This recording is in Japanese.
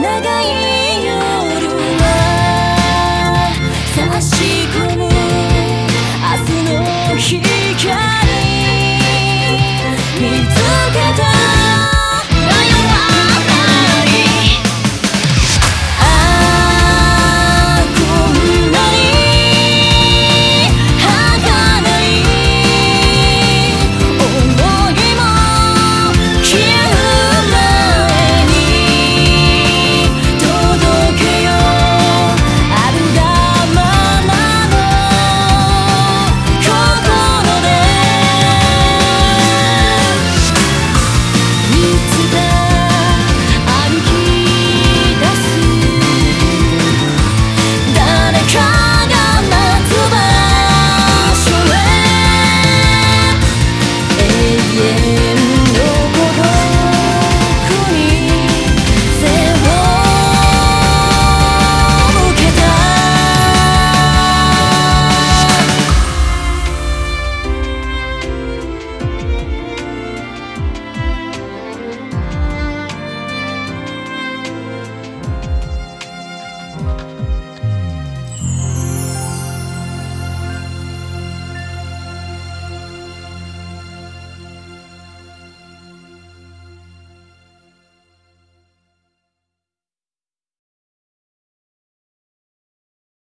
長い